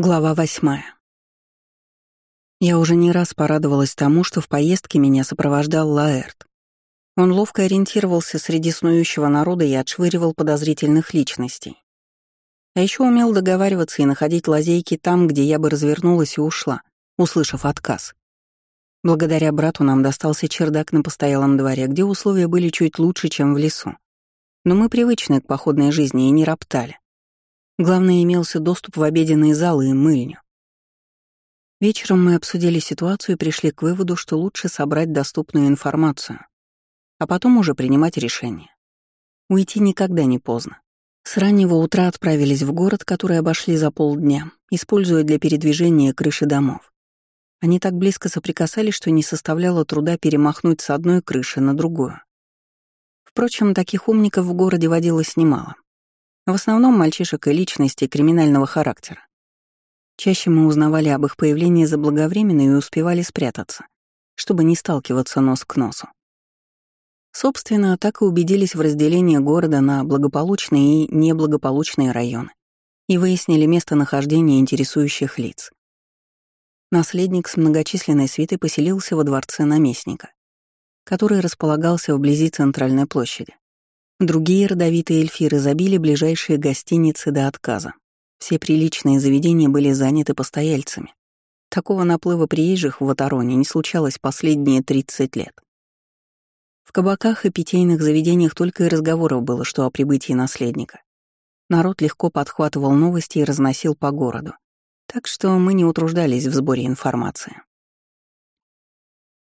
Глава восьмая. Я уже не раз порадовалась тому, что в поездке меня сопровождал Лаэрт. Он ловко ориентировался среди снующего народа и отшвыривал подозрительных личностей. А еще умел договариваться и находить лазейки там, где я бы развернулась и ушла, услышав отказ. Благодаря брату нам достался чердак на постоялом дворе, где условия были чуть лучше, чем в лесу. Но мы привычны к походной жизни и не роптали. Главное, имелся доступ в обеденные залы и мыльню. Вечером мы обсудили ситуацию и пришли к выводу, что лучше собрать доступную информацию, а потом уже принимать решение. Уйти никогда не поздно. С раннего утра отправились в город, который обошли за полдня, используя для передвижения крыши домов. Они так близко соприкасались, что не составляло труда перемахнуть с одной крыши на другую. Впрочем, таких умников в городе водилось немало. В основном мальчишек и личностей криминального характера. Чаще мы узнавали об их появлении заблаговременно и успевали спрятаться, чтобы не сталкиваться нос к носу. Собственно, так и убедились в разделении города на благополучные и неблагополучные районы и выяснили местонахождение интересующих лиц. Наследник с многочисленной свитой поселился во дворце наместника, который располагался вблизи центральной площади. Другие родовитые эльфиры забили ближайшие гостиницы до отказа. Все приличные заведения были заняты постояльцами. Такого наплыва приезжих в Ватароне не случалось последние 30 лет. В кабаках и питейных заведениях только и разговоров было, что о прибытии наследника. Народ легко подхватывал новости и разносил по городу. Так что мы не утруждались в сборе информации.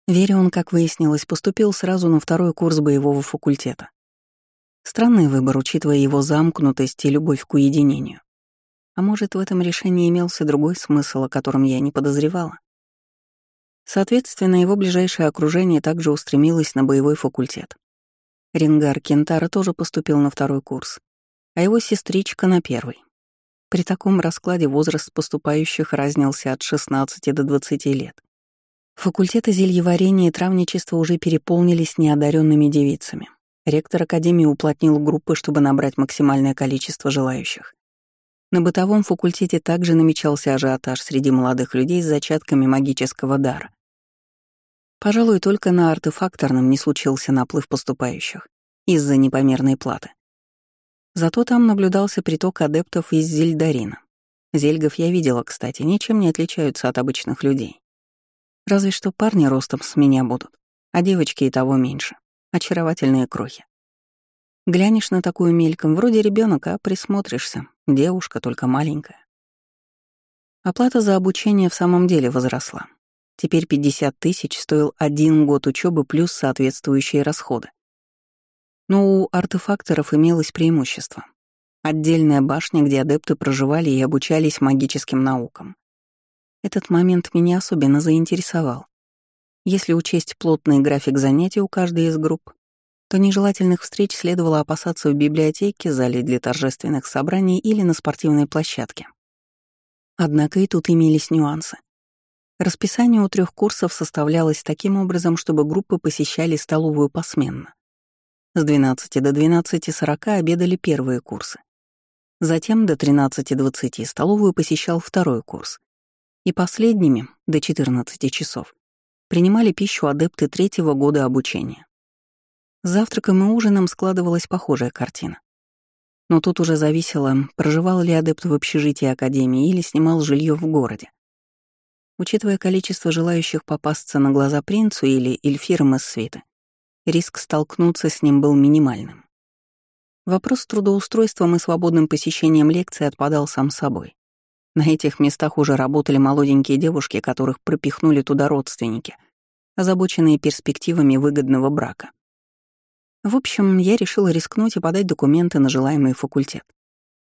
Вере как выяснилось, поступил сразу на второй курс боевого факультета. Странный выбор, учитывая его замкнутость и любовь к уединению. А может, в этом решении имелся другой смысл, о котором я не подозревала? Соответственно, его ближайшее окружение также устремилось на боевой факультет. Рингар Кентара тоже поступил на второй курс, а его сестричка — на первый. При таком раскладе возраст поступающих разнился от 16 до 20 лет. Факультеты зельеварения и травничества уже переполнились неодаренными девицами. Ректор Академии уплотнил группы, чтобы набрать максимальное количество желающих. На бытовом факультете также намечался ажиотаж среди молодых людей с зачатками магического дара. Пожалуй, только на артефакторном не случился наплыв поступающих из-за непомерной платы. Зато там наблюдался приток адептов из Зельдарина. Зельгов я видела, кстати, ничем не отличаются от обычных людей. Разве что парни ростом с меня будут, а девочки и того меньше очаровательные крохи. Глянешь на такую мельком, вроде ребенок, а присмотришься, девушка только маленькая. Оплата за обучение в самом деле возросла. Теперь 50 тысяч стоил один год учебы плюс соответствующие расходы. Но у артефакторов имелось преимущество. Отдельная башня, где адепты проживали и обучались магическим наукам. Этот момент меня особенно заинтересовал. Если учесть плотный график занятий у каждой из групп, то нежелательных встреч следовало опасаться в библиотеке, зале для торжественных собраний или на спортивной площадке. Однако и тут имелись нюансы. Расписание у трех курсов составлялось таким образом, чтобы группы посещали столовую посменно. С 12 до 12.40 обедали первые курсы. Затем до 13.20 столовую посещал второй курс. И последними, до 14 часов, принимали пищу адепты третьего года обучения. завтраком и ужином складывалась похожая картина. Но тут уже зависело, проживал ли адепт в общежитии Академии или снимал жилье в городе. Учитывая количество желающих попасться на глаза принцу или эльфирам из света, риск столкнуться с ним был минимальным. Вопрос с трудоустройством и свободным посещением лекций отпадал сам собой. На этих местах уже работали молоденькие девушки, которых пропихнули туда родственники, озабоченные перспективами выгодного брака. В общем, я решила рискнуть и подать документы на желаемый факультет.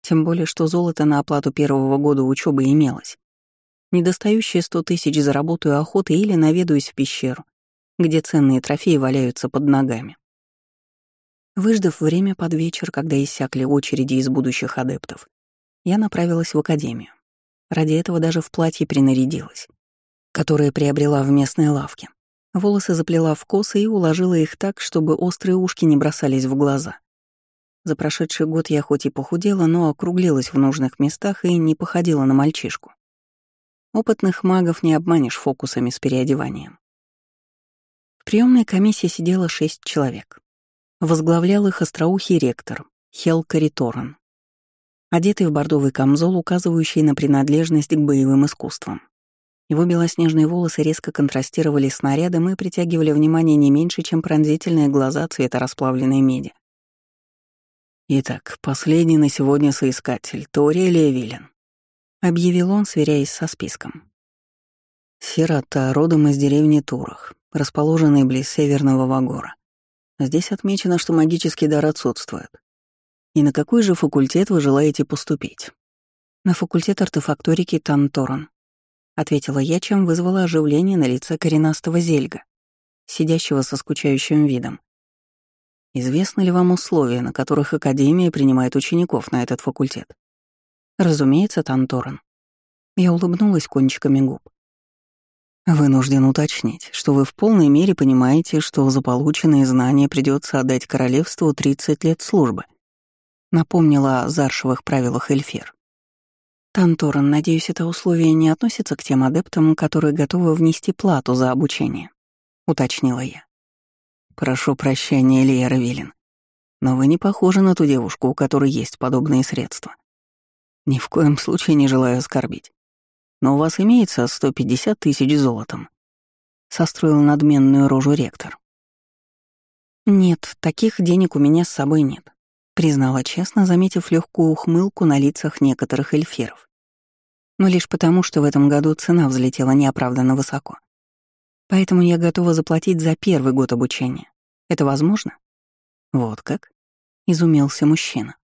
Тем более, что золото на оплату первого года учебы имелось. Недостающие сто тысяч заработаю охотой или наведаюсь в пещеру, где ценные трофеи валяются под ногами. Выждав время под вечер, когда иссякли очереди из будущих адептов, я направилась в академию. Ради этого даже в платье принарядилась, которое приобрела в местной лавке. Волосы заплела в косы и уложила их так, чтобы острые ушки не бросались в глаза. За прошедший год я хоть и похудела, но округлилась в нужных местах и не походила на мальчишку. Опытных магов не обманешь фокусами с переодеванием. В приемной комиссии сидело шесть человек. Возглавлял их остроухий ректор Хел Кариторан, одетый в бордовый камзол, указывающий на принадлежность к боевым искусствам. Его белоснежные волосы резко контрастировали с нарядом и притягивали внимание не меньше, чем пронзительные глаза цвета расплавленной меди. «Итак, последний на сегодня соискатель — Торелия Вилен», — объявил он, сверяясь со списком. «Сирота родом из деревни Турах, расположенной близ Северного Вагора. Здесь отмечено, что магический дар отсутствует. И на какой же факультет вы желаете поступить?» «На факультет артефакторики Танторон», — ответила я, чем вызвала оживление на лице коренастого зельга, сидящего со скучающим видом. Известны ли вам условия, на которых Академия принимает учеников на этот факультет? Разумеется, Танторан. Я улыбнулась кончиками губ. Вынужден уточнить, что вы в полной мере понимаете, что за полученные знания придется отдать королевству 30 лет службы. Напомнила о заршевых правилах Эльфир. Танторан, надеюсь, это условие не относится к тем адептам, которые готовы внести плату за обучение, уточнила я. Прошу прощения, Илья Равилин, но вы не похожи на ту девушку, у которой есть подобные средства. Ни в коем случае не желаю оскорбить. Но у вас имеется 150 тысяч золотом. Состроил надменную рожу ректор. Нет, таких денег у меня с собой нет, признала честно, заметив легкую ухмылку на лицах некоторых эльфиров. Но лишь потому, что в этом году цена взлетела неоправданно высоко. Поэтому я готова заплатить за первый год обучения. Это возможно? Вот как? Изумился мужчина.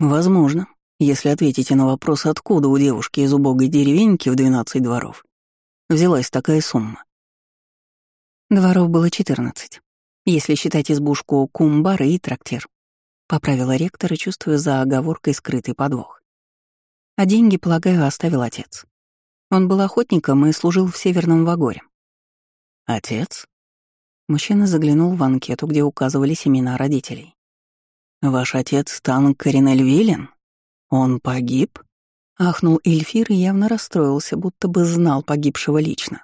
Возможно, если ответите на вопрос, откуда у девушки из убогой деревеньки в 12 дворов взялась такая сумма. Дворов было 14, если считать избушку кумбары и трактир. Поправила ректора, чувствуя за оговоркой скрытый подвох. А деньги, полагаю, оставил отец. Он был охотником и служил в Северном Вагоре. «Отец?» Мужчина заглянул в анкету, где указывались имена родителей. «Ваш отец Тан Коринель Виллен? Он погиб?» Ахнул Эльфир и явно расстроился, будто бы знал погибшего лично.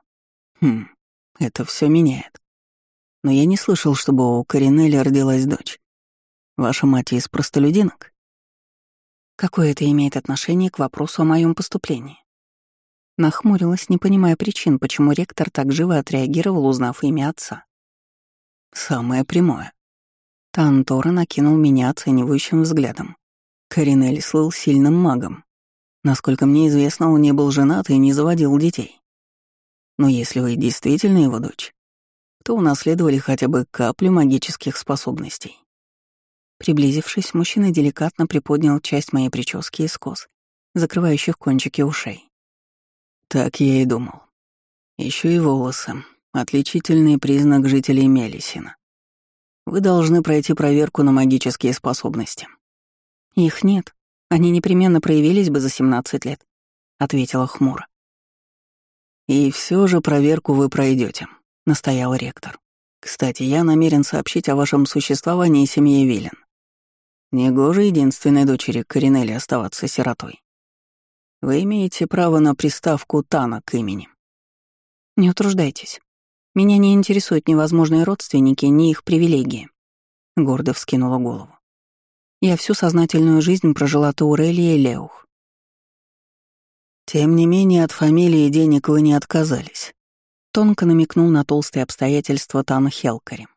«Хм, это все меняет. Но я не слышал, чтобы у Коринеля родилась дочь. Ваша мать из простолюдинок?» «Какое это имеет отношение к вопросу о моем поступлении?» Нахмурилась, не понимая причин, почему ректор так живо отреагировал, узнав имя отца. «Самое прямое». Тантора накинул меня оценивающим взглядом. Коринель слыл сильным магом. Насколько мне известно, он не был женат и не заводил детей. Но если вы действительно его дочь, то унаследовали хотя бы каплю магических способностей. Приблизившись, мужчина деликатно приподнял часть моей прически из кос, закрывающих кончики ушей. Так я и думал. Еще и волосы. Отличительный признак жителей Мелисина. Вы должны пройти проверку на магические способности. Их нет. Они непременно проявились бы за 17 лет, ответила хмуро. И все же проверку вы пройдете, настоял ректор. Кстати, я намерен сообщить о вашем существовании семье Вилен. Негоже единственной дочери Коринели оставаться сиротой. Вы имеете право на приставку «Тана» к имени. Не утруждайтесь. Меня не интересуют ни возможные родственники, ни их привилегии. Гордо вскинула голову. Я всю сознательную жизнь прожила Таурелия и Леух. Тем не менее, от фамилии денег вы не отказались. Тонко намекнул на толстые обстоятельства Тан Хелкари.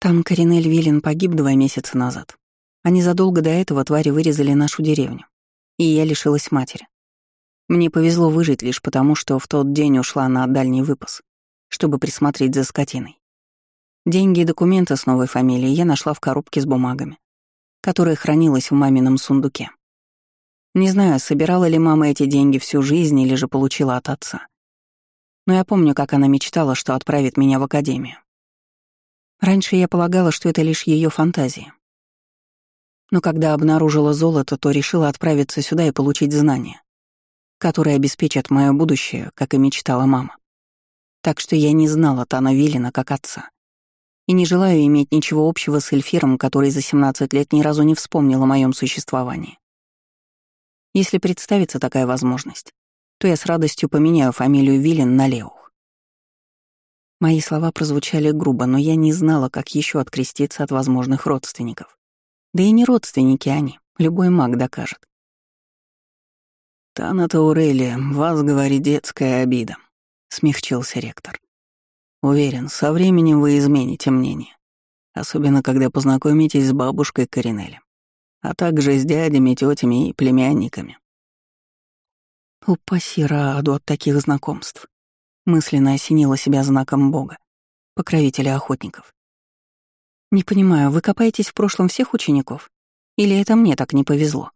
Тан Коринель Виллин погиб два месяца назад. А незадолго до этого твари вырезали нашу деревню и я лишилась матери. Мне повезло выжить лишь потому, что в тот день ушла на дальний выпас, чтобы присмотреть за скотиной. Деньги и документы с новой фамилией я нашла в коробке с бумагами, которая хранилась в мамином сундуке. Не знаю, собирала ли мама эти деньги всю жизнь или же получила от отца. Но я помню, как она мечтала, что отправит меня в академию. Раньше я полагала, что это лишь ее фантазия, но когда обнаружила золото, то решила отправиться сюда и получить знания, которые обеспечат мое будущее, как и мечтала мама. Так что я не знала Тана Виллина как отца. И не желаю иметь ничего общего с Эльфиром, который за 17 лет ни разу не вспомнил о моем существовании. Если представится такая возможность, то я с радостью поменяю фамилию Виллин на Леух. Мои слова прозвучали грубо, но я не знала, как еще откреститься от возможных родственников. Да и не родственники они, любой маг докажет. «Тана Таурели, вас, говорит, детская обида», — смягчился ректор. «Уверен, со временем вы измените мнение, особенно когда познакомитесь с бабушкой Коринелем, а также с дядями, тетями и племянниками». «Упаси Рааду от таких знакомств», — мысленно осенила себя знаком Бога, покровителя охотников. «Не понимаю, вы копаетесь в прошлом всех учеников? Или это мне так не повезло?»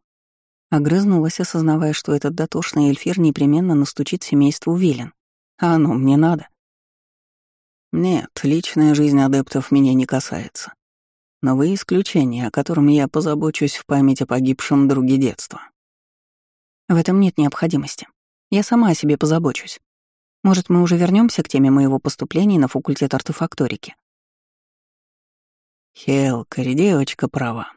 Огрызнулась, осознавая, что этот дотошный эльфир непременно настучит семейству Вилен. А оно мне надо. Нет, личная жизнь адептов меня не касается. Но вы исключение, о котором я позабочусь в память о погибшем друге детства. В этом нет необходимости. Я сама о себе позабочусь. Может, мы уже вернемся к теме моего поступления на факультет артефакторики? Хелкари, девочка права.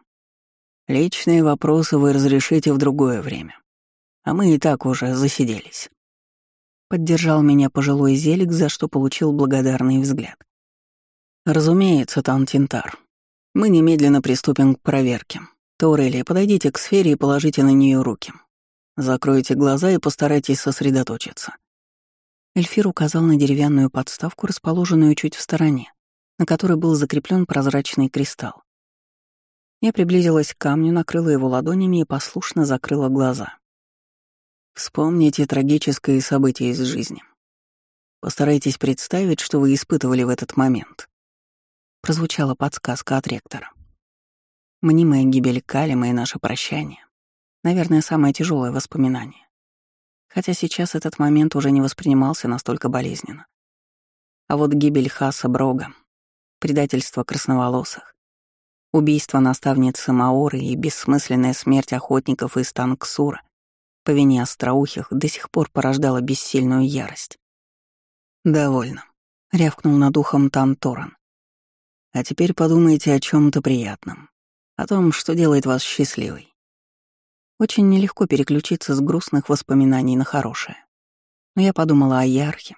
Личные вопросы вы разрешите в другое время. А мы и так уже засиделись. Поддержал меня пожилой зелик, за что получил благодарный взгляд. Разумеется, Тантинтар. Мы немедленно приступим к проверке. Таурелия, подойдите к сфере и положите на нее руки. Закройте глаза и постарайтесь сосредоточиться. Эльфир указал на деревянную подставку, расположенную чуть в стороне, на которой был закреплен прозрачный кристалл. Я приблизилась к камню, накрыла его ладонями и послушно закрыла глаза. Вспомните трагическое событие из жизни. Постарайтесь представить, что вы испытывали в этот момент. Прозвучала подсказка от ректора. Мнимая гибель Калима и наше прощание. Наверное, самое тяжелое воспоминание. Хотя сейчас этот момент уже не воспринимался настолько болезненно. А вот гибель Хаса Брога, предательство красноволосых, Убийство наставницы Маоры и бессмысленная смерть охотников из Танксура по вине остроухих до сих пор порождала бессильную ярость. «Довольно», — рявкнул над ухом Танторан. «А теперь подумайте о чем то приятном, о том, что делает вас счастливой». Очень нелегко переключиться с грустных воспоминаний на хорошее. Но я подумала о Ярхе,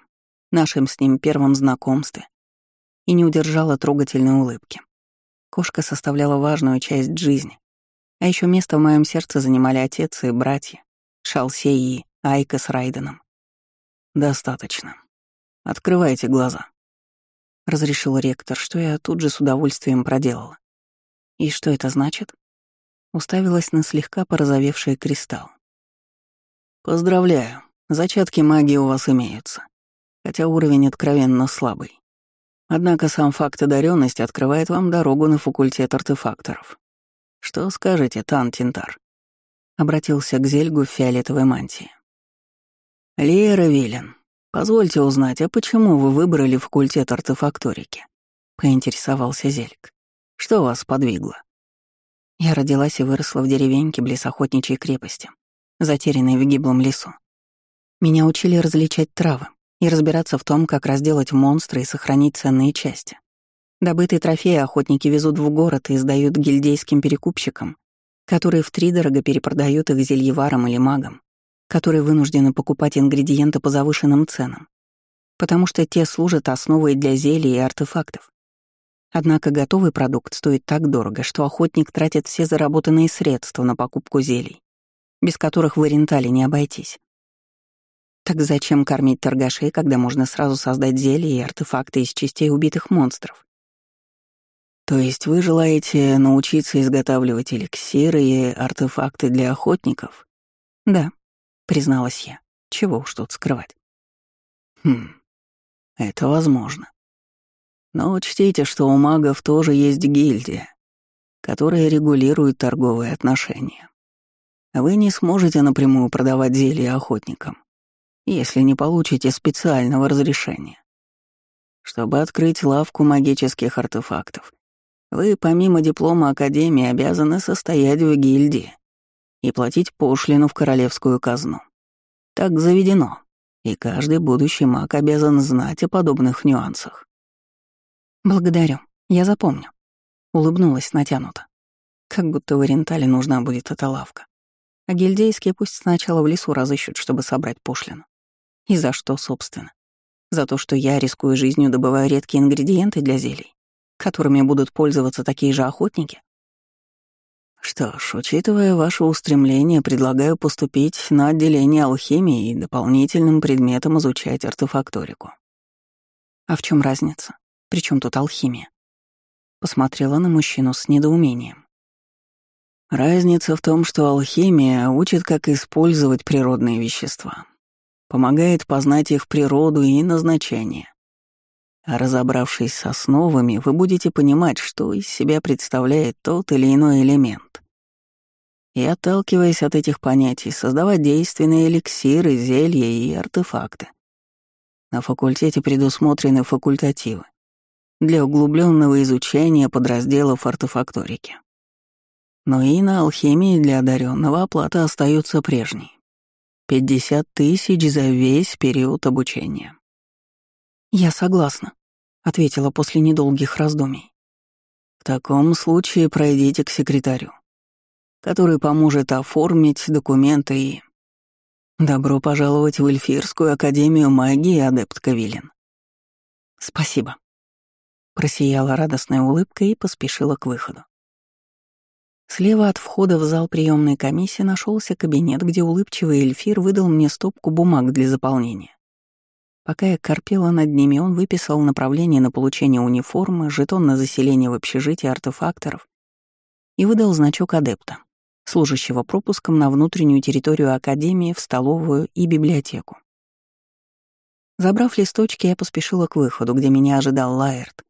нашем с ним первом знакомстве, и не удержала трогательной улыбки. Кошка составляла важную часть жизни. А еще место в моем сердце занимали отец и братья, Шалсей и Айка с Райденом. «Достаточно. Открывайте глаза», — разрешил ректор, что я тут же с удовольствием проделала. «И что это значит?» Уставилась на слегка порозовевший кристалл. «Поздравляю, зачатки магии у вас имеются, хотя уровень откровенно слабый. Однако сам факт одаренности открывает вам дорогу на факультет артефакторов. Что скажете, Тан Тинтар? Обратился к Зельгу в фиолетовой мантии. Лера Вилен, позвольте узнать, а почему вы выбрали факультет артефакторики? Поинтересовался Зельг. Что вас подвигло? Я родилась и выросла в деревеньке близ охотничьей крепости, затерянной в гиблом лесу. Меня учили различать травы, и разбираться в том, как разделать монстра и сохранить ценные части. Добытые трофеи охотники везут в город и сдают гильдейским перекупщикам, которые втридорого перепродают их зельеварам или магам, которые вынуждены покупать ингредиенты по завышенным ценам, потому что те служат основой для зелий и артефактов. Однако готовый продукт стоит так дорого, что охотник тратит все заработанные средства на покупку зелий, без которых в Орентале не обойтись. Так зачем кормить торгашей, когда можно сразу создать зелья и артефакты из частей убитых монстров? То есть вы желаете научиться изготавливать эликсиры и артефакты для охотников? Да, призналась я. Чего уж тут скрывать. Хм, это возможно. Но учтите, что у магов тоже есть гильдия, которая регулирует торговые отношения. Вы не сможете напрямую продавать зелья охотникам если не получите специального разрешения. Чтобы открыть лавку магических артефактов, вы помимо диплома Академии обязаны состоять в гильдии и платить пошлину в королевскую казну. Так заведено, и каждый будущий маг обязан знать о подобных нюансах. «Благодарю, я запомню», — улыбнулась натянуто. Как будто в Орентале нужна будет эта лавка. А гильдейские пусть сначала в лесу разыщут, чтобы собрать пошлину. И за что, собственно? За то, что я, рискую жизнью, добываю редкие ингредиенты для зелий, которыми будут пользоваться такие же охотники? Что ж, учитывая ваше устремление, предлагаю поступить на отделение алхимии и дополнительным предметом изучать артефакторику. А в чем разница? Причем тут алхимия? Посмотрела на мужчину с недоумением. Разница в том, что алхимия учит, как использовать природные вещества, помогает познать их природу и назначение. А разобравшись с основами, вы будете понимать, что из себя представляет тот или иной элемент. И отталкиваясь от этих понятий, создавать действенные эликсиры, зелья и артефакты. На факультете предусмотрены факультативы для углубленного изучения подразделов артефакторики. Но и на алхимии для одаренного оплата остается прежней. 50 тысяч за весь период обучения. «Я согласна», — ответила после недолгих раздумий. «В таком случае пройдите к секретарю, который поможет оформить документы и...» «Добро пожаловать в Эльфирскую академию магии, адепт Кавилин». «Спасибо», — просияла радостная улыбка и поспешила к выходу. Слева от входа в зал приемной комиссии нашелся кабинет, где улыбчивый эльфир выдал мне стопку бумаг для заполнения. Пока я корпела над ними, он выписал направление на получение униформы, жетон на заселение в общежитие артефакторов и выдал значок адепта, служащего пропуском на внутреннюю территорию Академии, в столовую и библиотеку. Забрав листочки, я поспешила к выходу, где меня ожидал Лаэрт.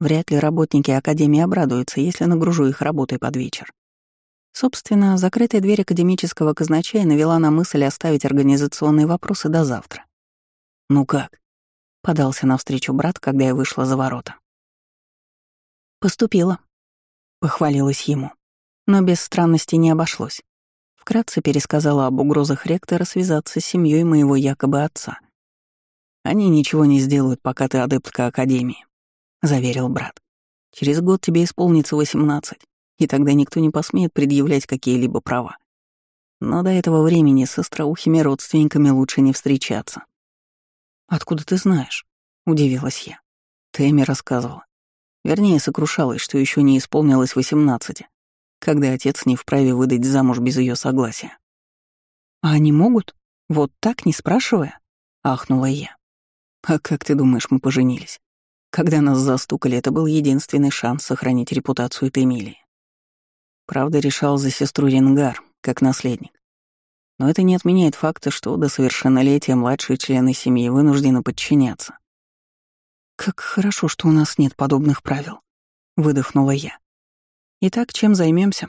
Вряд ли работники Академии обрадуются, если нагружу их работой под вечер. Собственно, закрытая дверь академического казначея навела на мысль оставить организационные вопросы до завтра. «Ну как?» — подался навстречу брат, когда я вышла за ворота. «Поступила», — похвалилась ему. Но без странности не обошлось. Вкратце пересказала об угрозах ректора связаться с семьей моего якобы отца. «Они ничего не сделают, пока ты адептка Академии», — заверил брат. «Через год тебе исполнится восемнадцать, и тогда никто не посмеет предъявлять какие-либо права. Но до этого времени с остроухими родственниками лучше не встречаться». «Откуда ты знаешь?» — удивилась я. Тэмми рассказывала. Вернее, сокрушалась, что еще не исполнилось восемнадцати, когда отец не вправе выдать замуж без ее согласия. «А они могут? Вот так, не спрашивая?» — ахнула я. «А как ты думаешь, мы поженились?» Когда нас застукали, это был единственный шанс сохранить репутацию Темилии. Правда, решал за сестру Ренгар, как наследник. Но это не отменяет факта, что до совершеннолетия младшие члены семьи вынуждены подчиняться. «Как хорошо, что у нас нет подобных правил», — выдохнула я. «Итак, чем займемся?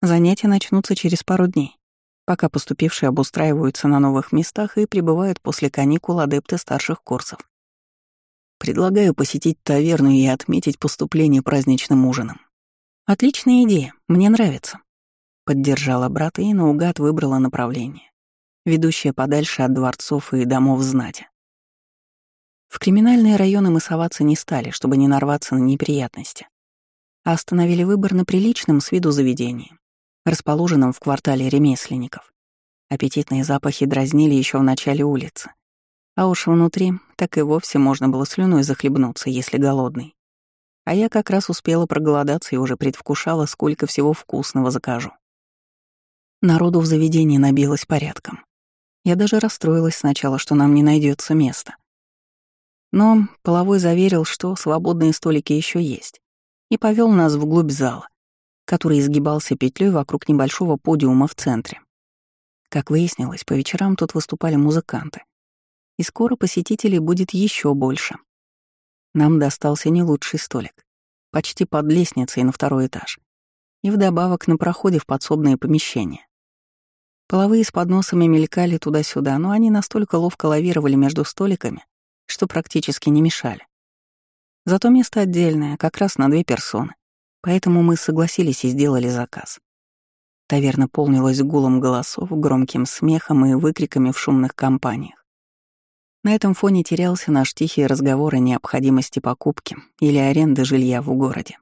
Занятия начнутся через пару дней, пока поступившие обустраиваются на новых местах и прибывают после каникул адепты старших курсов. Предлагаю посетить таверну и отметить поступление праздничным ужином. Отличная идея, мне нравится. Поддержала брата и наугад выбрала направление, ведущее подальше от дворцов и домов знати. В криминальные районы мы соваться не стали, чтобы не нарваться на неприятности, а остановили выбор на приличном с виду заведении, расположенном в квартале ремесленников. Аппетитные запахи дразнили еще в начале улицы, а уж внутри так и вовсе можно было слюной захлебнуться, если голодный. А я как раз успела проголодаться и уже предвкушала, сколько всего вкусного закажу. Народу в заведении набилось порядком. Я даже расстроилась сначала, что нам не найдется места. Но половой заверил, что свободные столики еще есть, и повел нас вглубь зала, который изгибался петлей вокруг небольшого подиума в центре. Как выяснилось, по вечерам тут выступали музыканты, и скоро посетителей будет еще больше. Нам достался не лучший столик, почти под лестницей на второй этаж, и вдобавок на проходе в подсобное помещение. Половые с подносами мелькали туда-сюда, но они настолько ловко лавировали между столиками, что практически не мешали. Зато место отдельное, как раз на две персоны, поэтому мы согласились и сделали заказ. Таверна полнилась гулом голосов, громким смехом и выкриками в шумных компаниях. На этом фоне терялся наш тихий разговор о необходимости покупки или аренды жилья в городе.